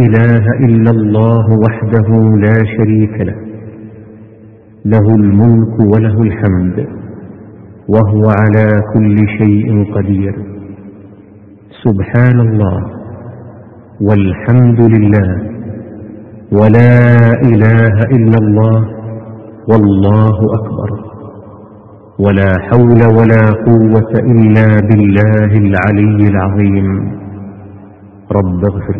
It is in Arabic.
إله إلا الله وحده لا شريك له. له الملك وله الحمد وهو على كل شيء قدير. سبحان الله والحمد لله. ولا إله إلا الله والله أكبر. ولا حول ولا قوة إلا بالله العلي العظيم. رب اغفر لي.